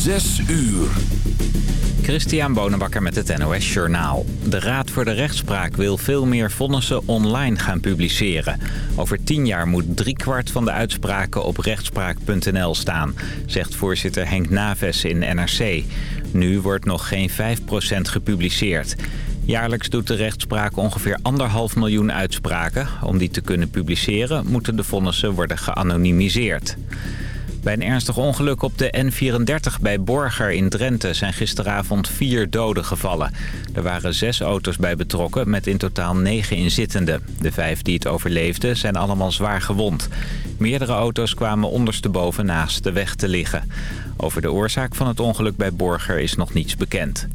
Zes uur. Christian Bonenbakker met het NOS Journaal. De Raad voor de Rechtspraak wil veel meer vonnissen online gaan publiceren. Over tien jaar moet driekwart van de uitspraken op rechtspraak.nl staan... zegt voorzitter Henk Naves in NRC. Nu wordt nog geen 5% gepubliceerd. Jaarlijks doet de rechtspraak ongeveer anderhalf miljoen uitspraken. Om die te kunnen publiceren moeten de vonnissen worden geanonimiseerd. Bij een ernstig ongeluk op de N34 bij Borger in Drenthe zijn gisteravond vier doden gevallen. Er waren zes auto's bij betrokken met in totaal negen inzittenden. De vijf die het overleefden zijn allemaal zwaar gewond. Meerdere auto's kwamen ondersteboven naast de weg te liggen. Over de oorzaak van het ongeluk bij Borger is nog niets bekend.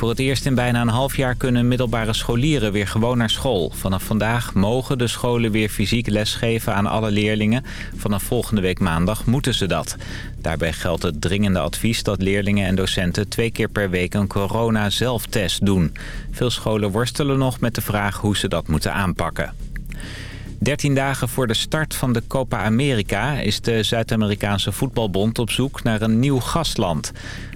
Voor het eerst in bijna een half jaar kunnen middelbare scholieren weer gewoon naar school. Vanaf vandaag mogen de scholen weer fysiek lesgeven aan alle leerlingen. Vanaf volgende week maandag moeten ze dat. Daarbij geldt het dringende advies dat leerlingen en docenten twee keer per week een corona-zelftest doen. Veel scholen worstelen nog met de vraag hoe ze dat moeten aanpakken. 13 dagen voor de start van de Copa America is de Zuid-Amerikaanse voetbalbond op zoek naar een nieuw gastland.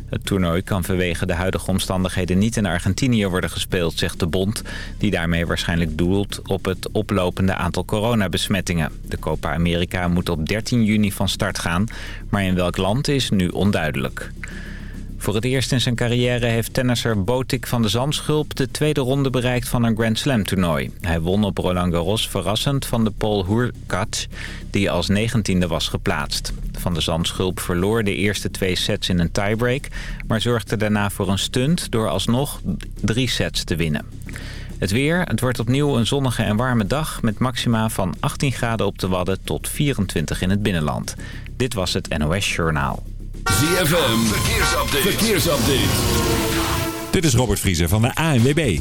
Het toernooi kan vanwege de huidige omstandigheden niet in Argentinië worden gespeeld, zegt de bond. Die daarmee waarschijnlijk doelt op het oplopende aantal coronabesmettingen. De Copa America moet op 13 juni van start gaan, maar in welk land is nu onduidelijk. Voor het eerst in zijn carrière heeft tennisser Botik van de Zandschulp de tweede ronde bereikt van een Grand Slam toernooi. Hij won op Roland Garros verrassend van de Paul Hurkacz, die als negentiende was geplaatst. Van de Zandschulp verloor de eerste twee sets in een tiebreak, maar zorgde daarna voor een stunt door alsnog drie sets te winnen. Het weer, het wordt opnieuw een zonnige en warme dag met maxima van 18 graden op de Wadden tot 24 in het binnenland. Dit was het NOS Journaal. ZFM, verkeersupdate. verkeersupdate. Dit is Robert Vriezer van de ANWB.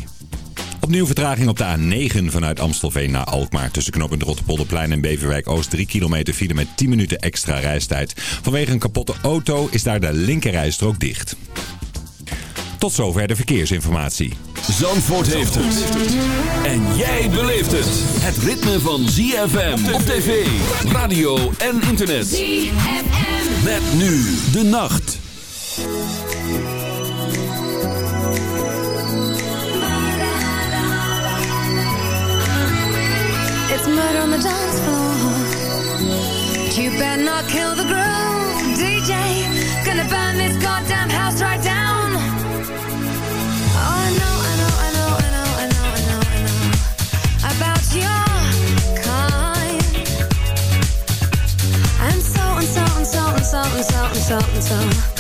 Opnieuw vertraging op de A9 vanuit Amstelveen naar Alkmaar. Tussen knooppunt Rotterpolderplein en Beverwijk Oost 3 kilometer file met 10 minuten extra reistijd. Vanwege een kapotte auto is daar de linkerrijstrook dicht. Tot zover de verkeersinformatie. Zandvoort heeft het. En jij beleeft het. Het ritme van ZFM op tv, radio en internet. ZFM. Met nu de nacht. It's murder on the dance floor. You better not kill the groove, DJ. Gonna burn this goddamn house something, something, something, something.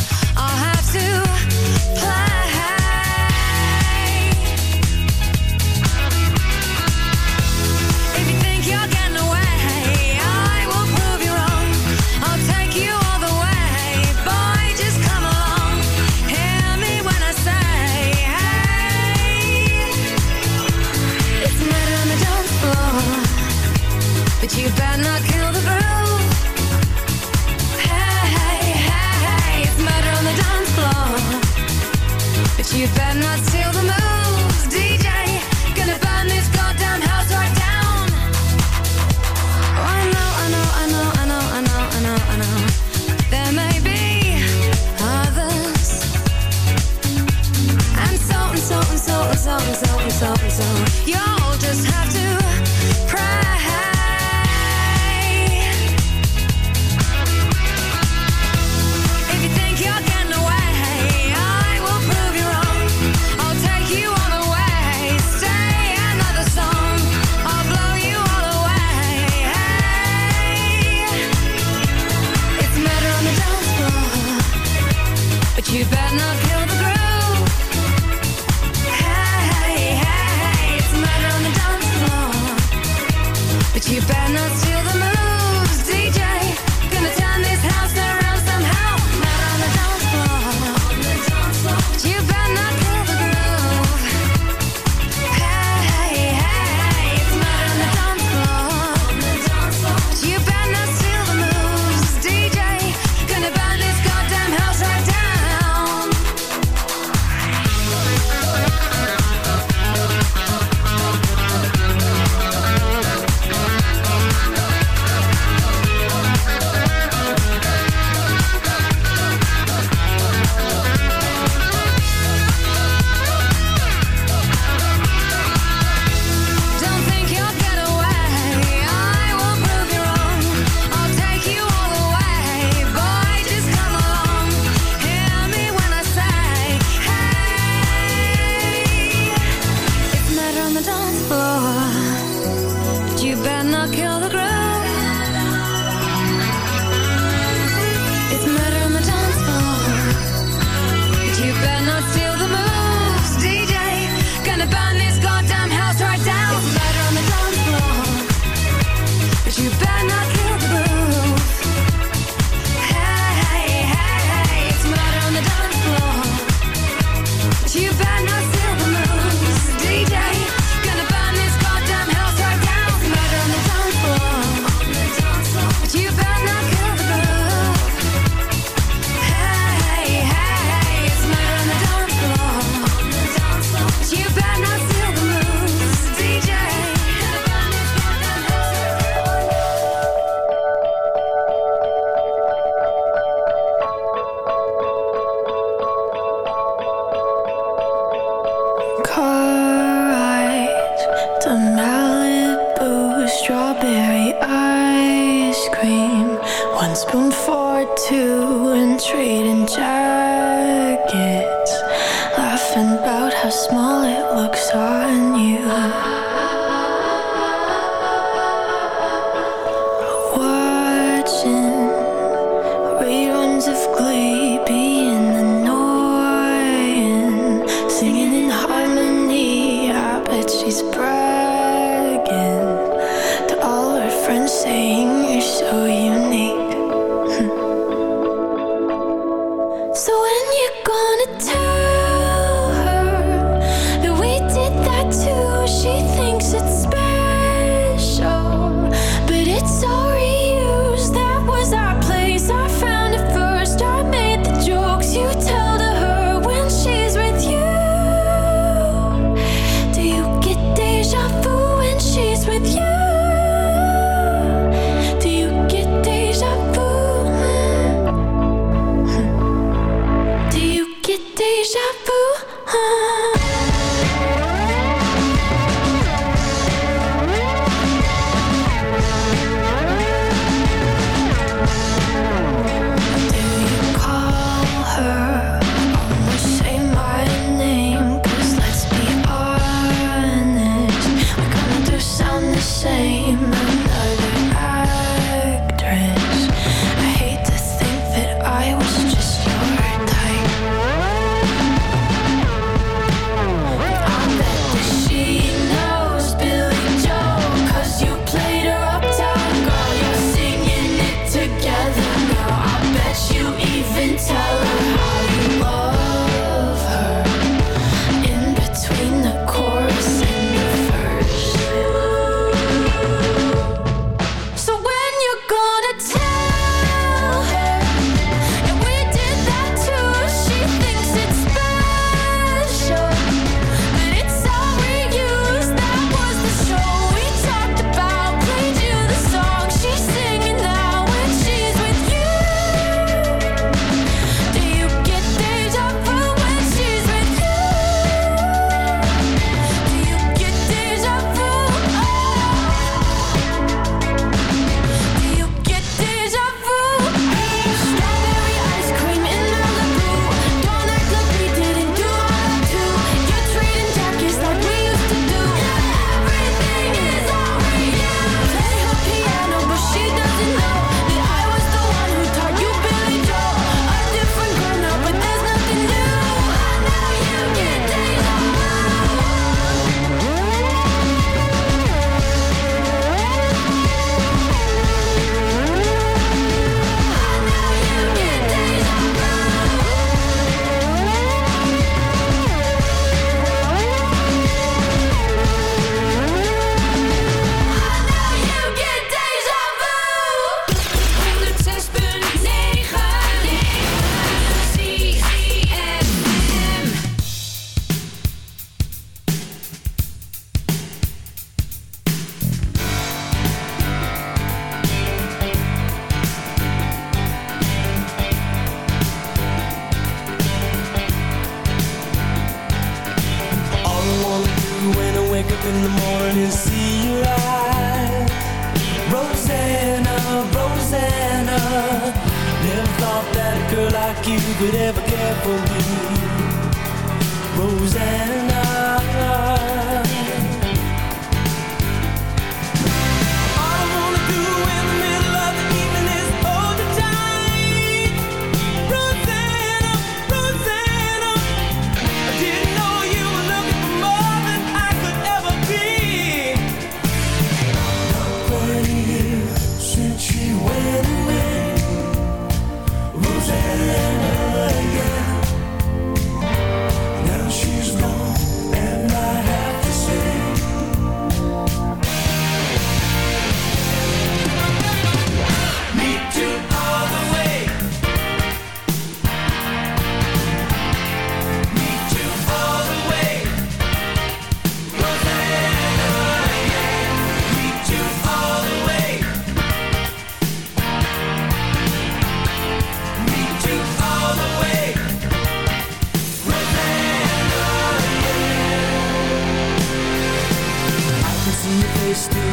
Shampoo.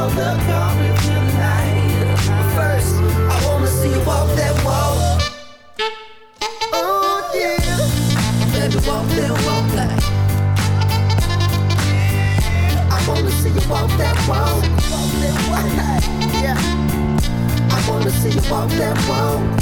I wanna see you walk that walk. Oh yeah, baby, walk that walk. I wanna see you walk that walk, walk that walk. yeah, I wanna see you walk that walk.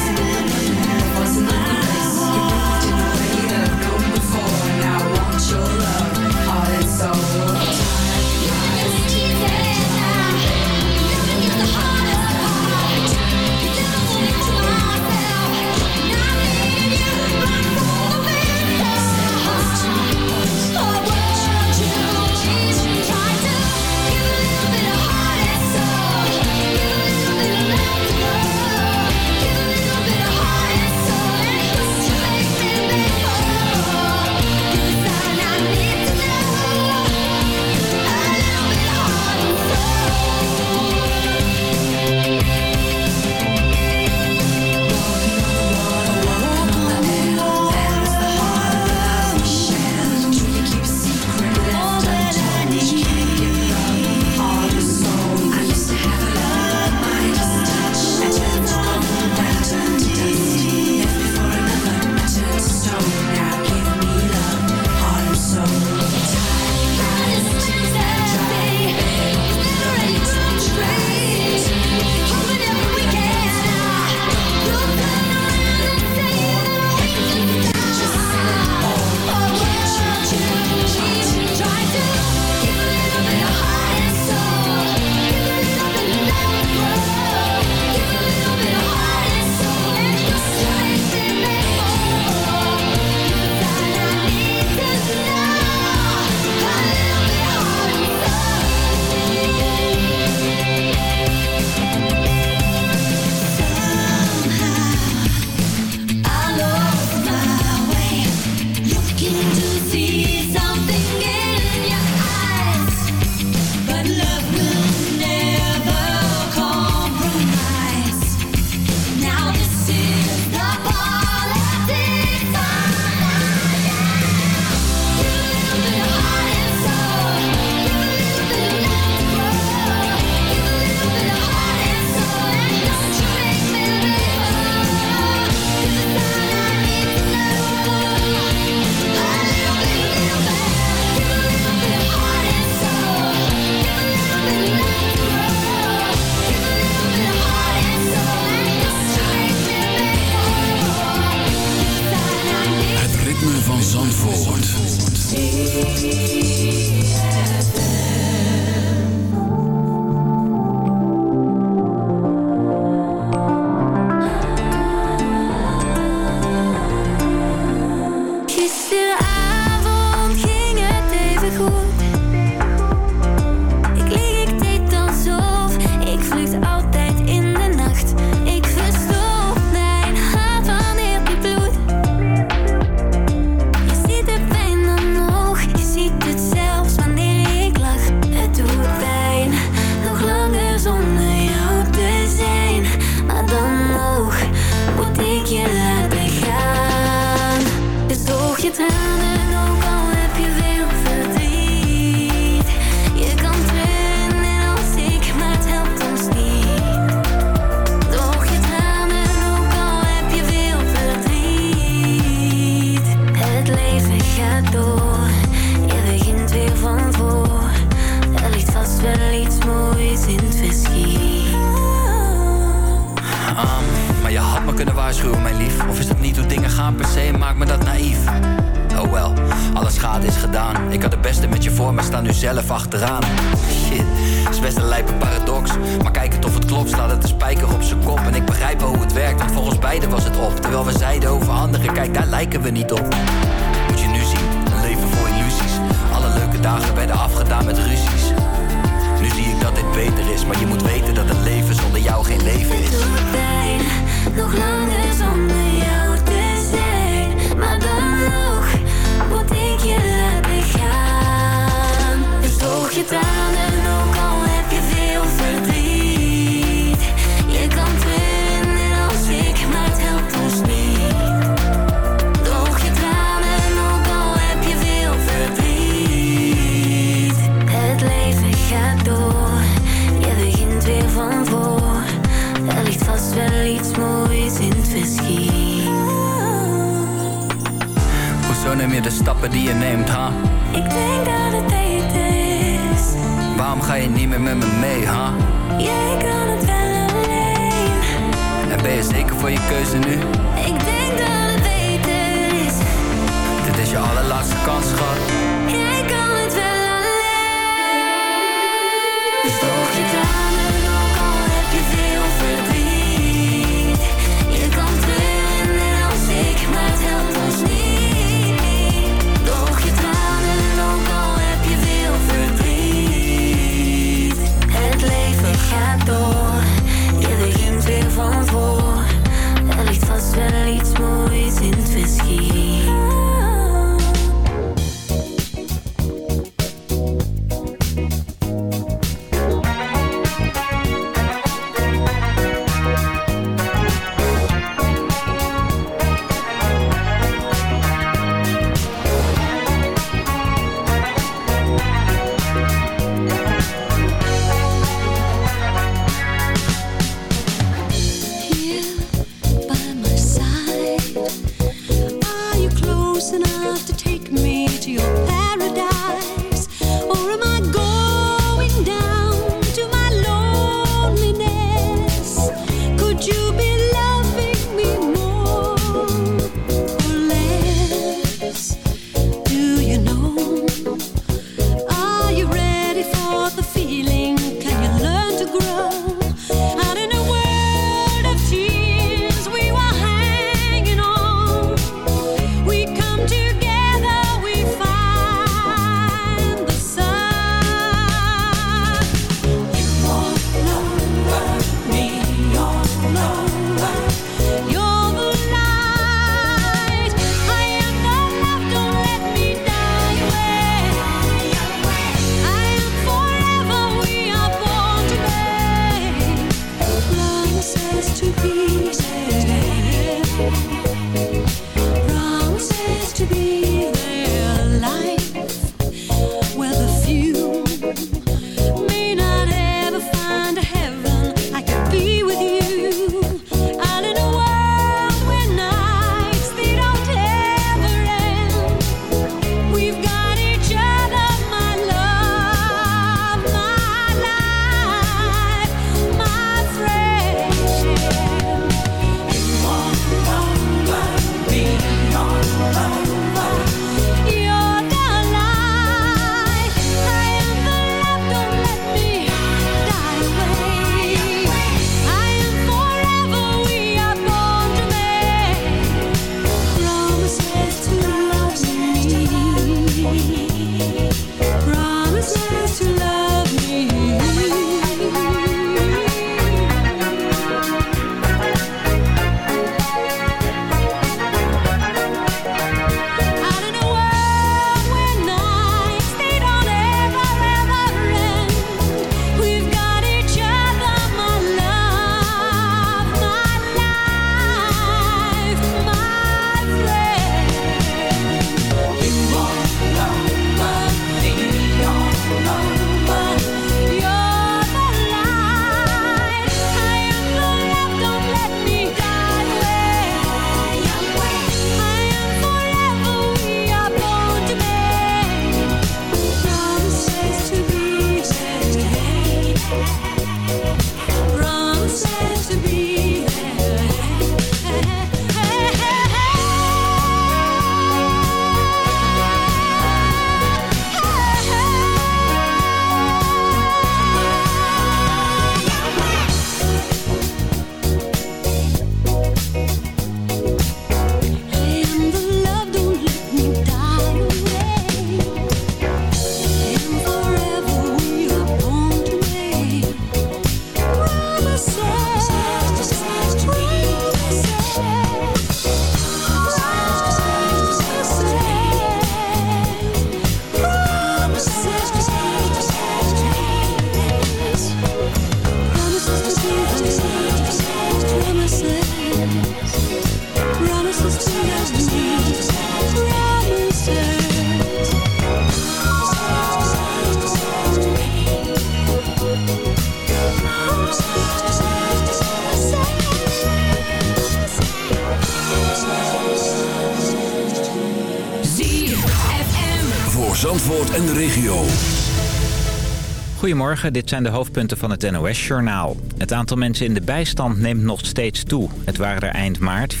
Goedemorgen, dit zijn de hoofdpunten van het NOS-journaal. Het aantal mensen in de bijstand neemt nog steeds toe. Het waren er eind maart 433.000,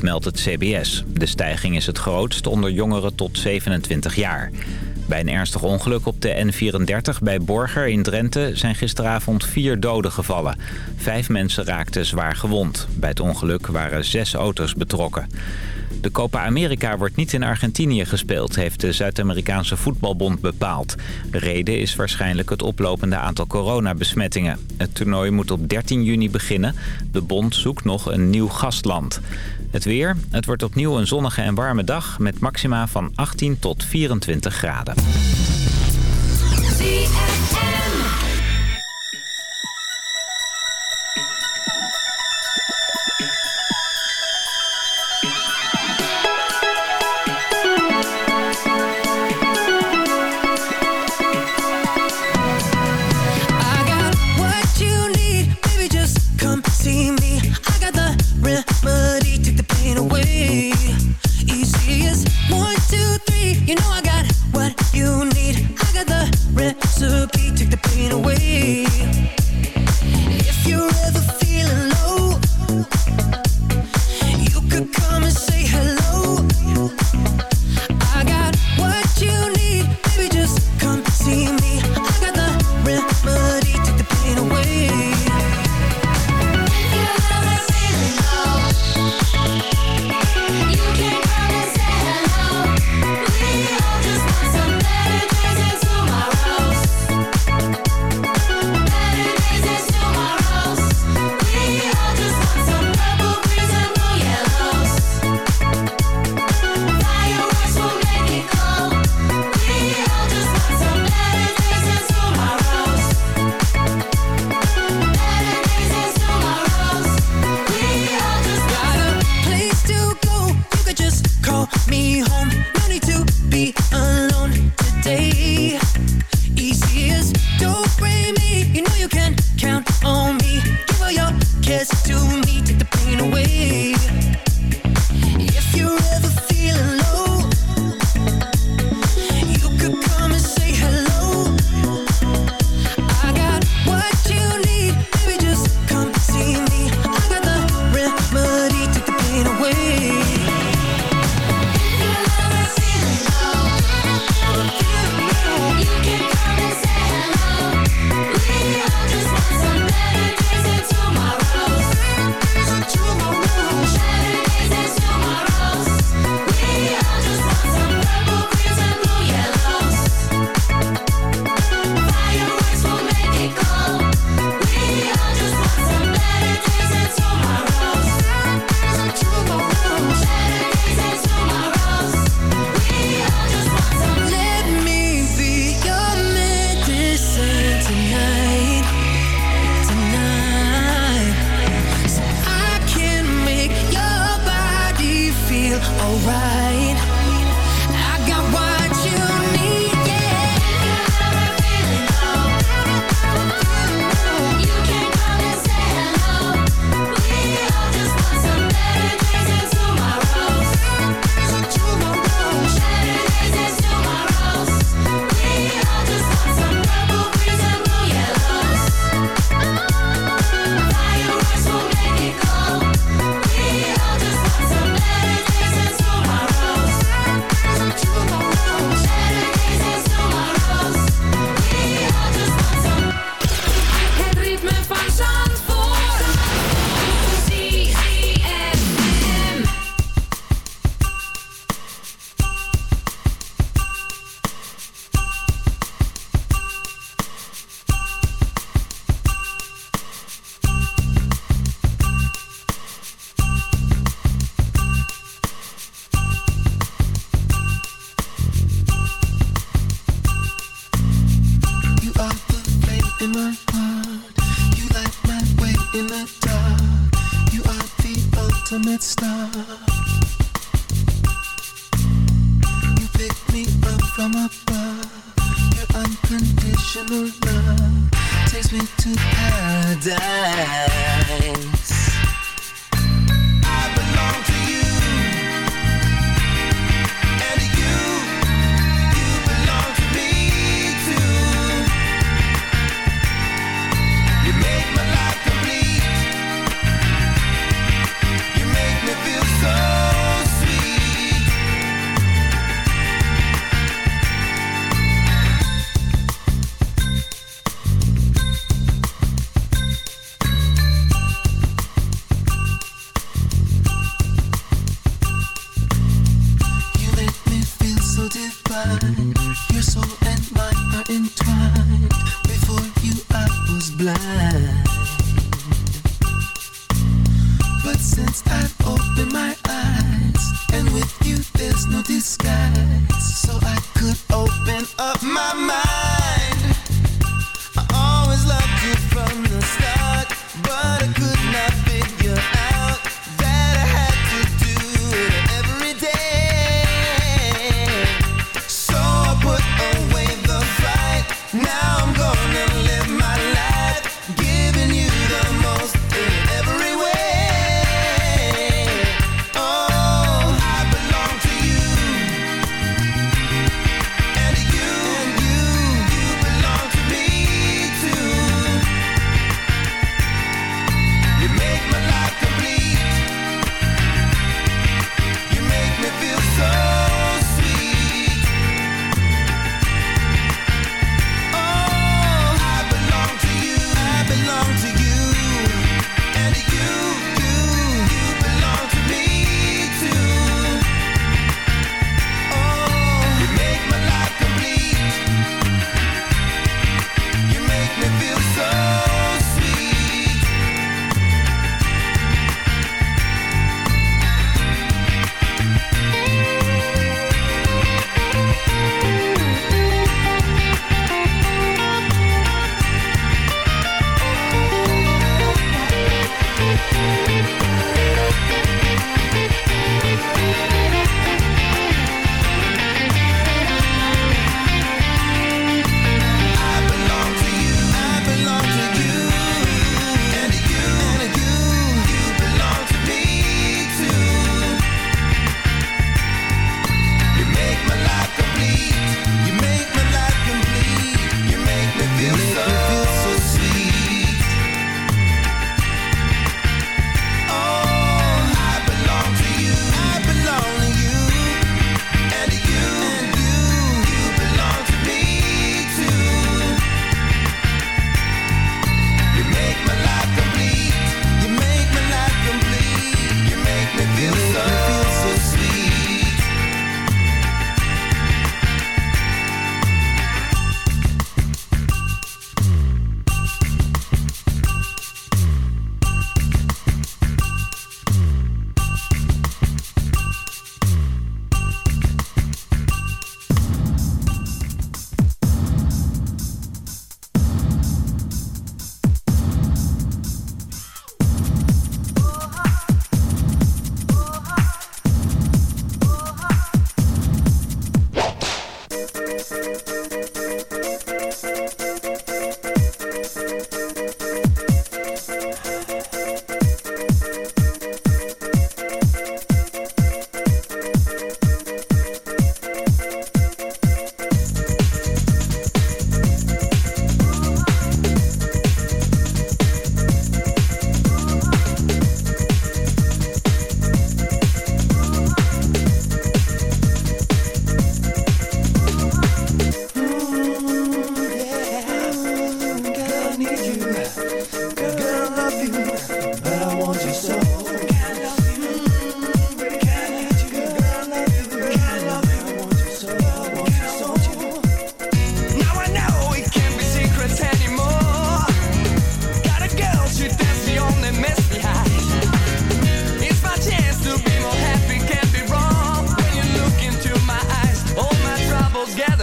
meldt het CBS. De stijging is het grootst onder jongeren tot 27 jaar. Bij een ernstig ongeluk op de N34 bij Borger in Drenthe zijn gisteravond vier doden gevallen. Vijf mensen raakten zwaar gewond. Bij het ongeluk waren zes auto's betrokken. De Copa America wordt niet in Argentinië gespeeld, heeft de Zuid-Amerikaanse voetbalbond bepaald. De reden is waarschijnlijk het oplopende aantal coronabesmettingen. Het toernooi moet op 13 juni beginnen. De bond zoekt nog een nieuw gastland. Het weer, het wordt opnieuw een zonnige en warme dag met maxima van 18 tot 24 graden.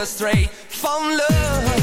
Astray from love.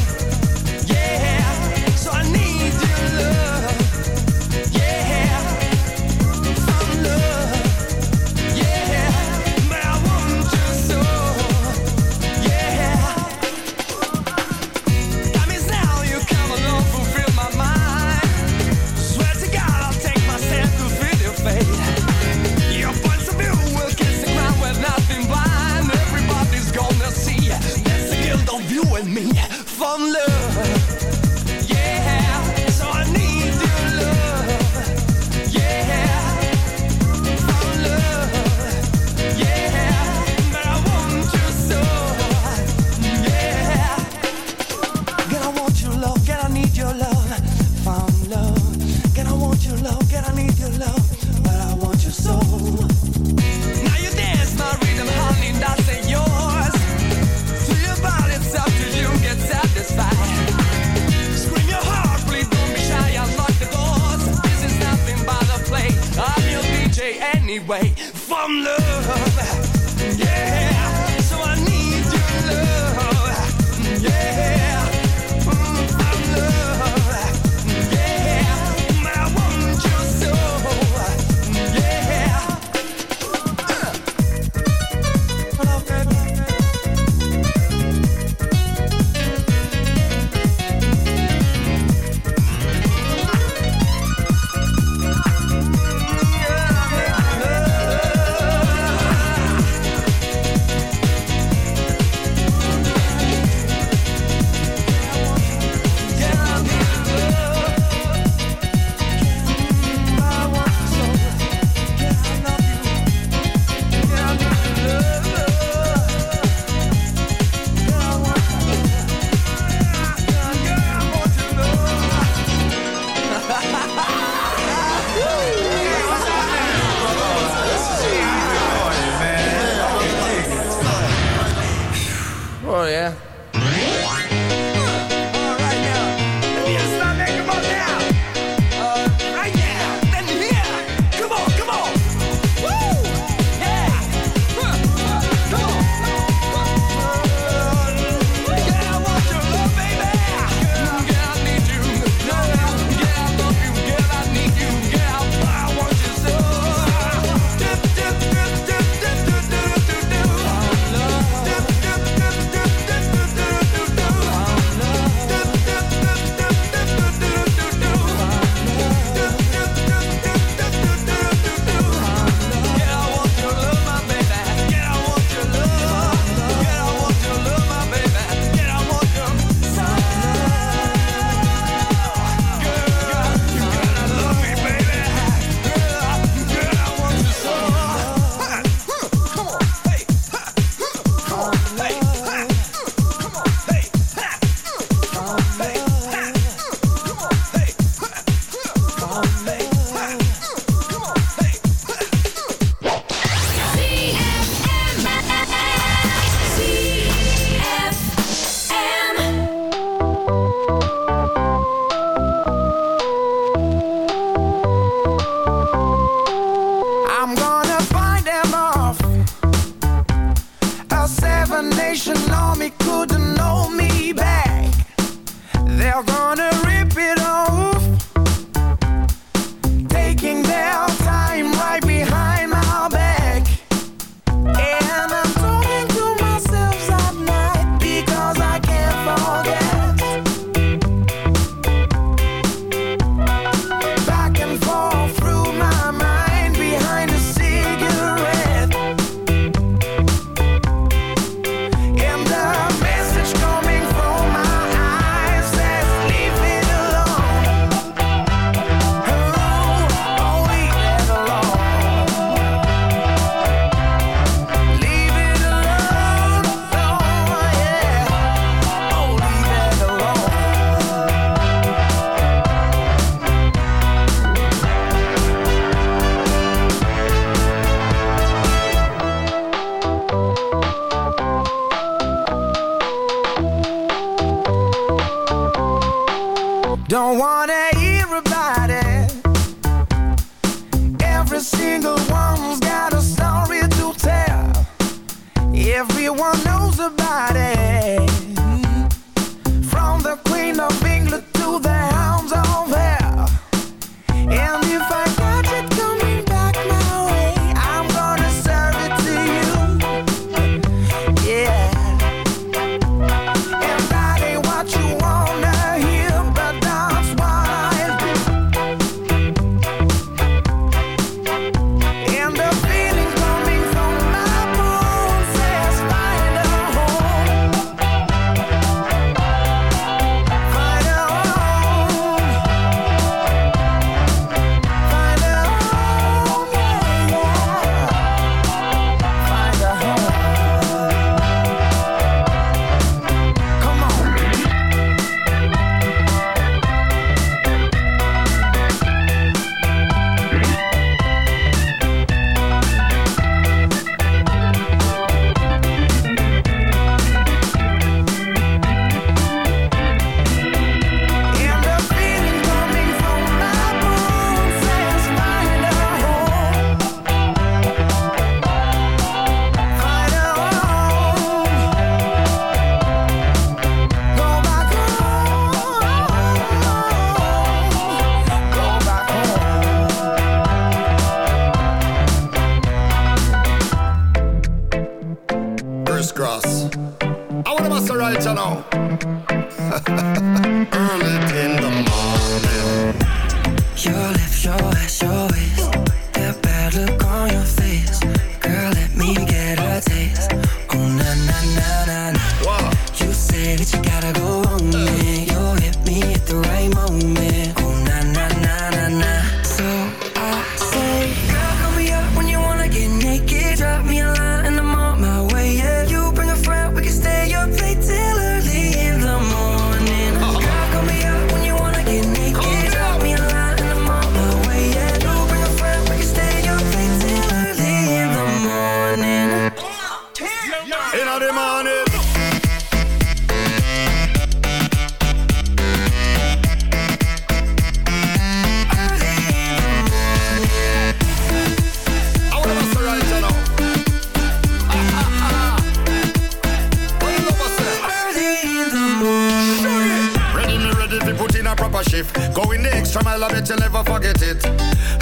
Mile, I bet you'll never forget it.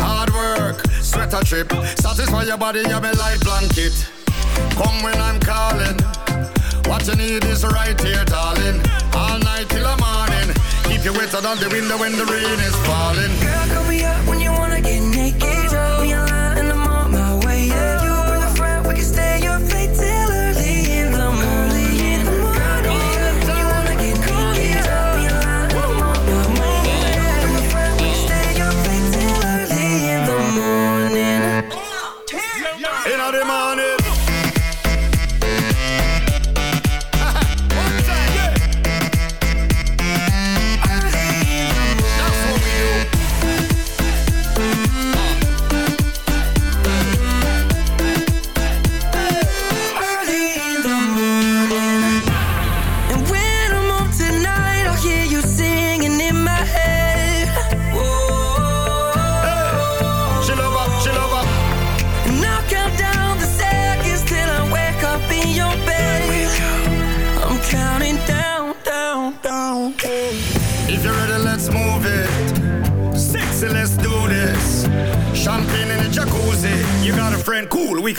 Hard work, sweat a trip. Satisfy your body, you're my light blanket. Come when I'm calling. What you need is right here, darling. All night till the morning. Keep you wetter than the window when the rain is falling. Girl, call me up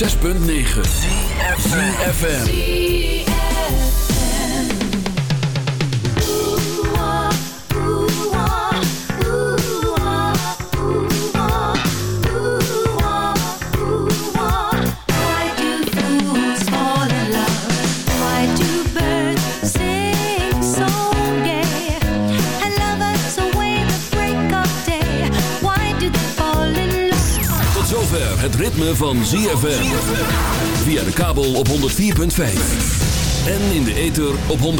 106.9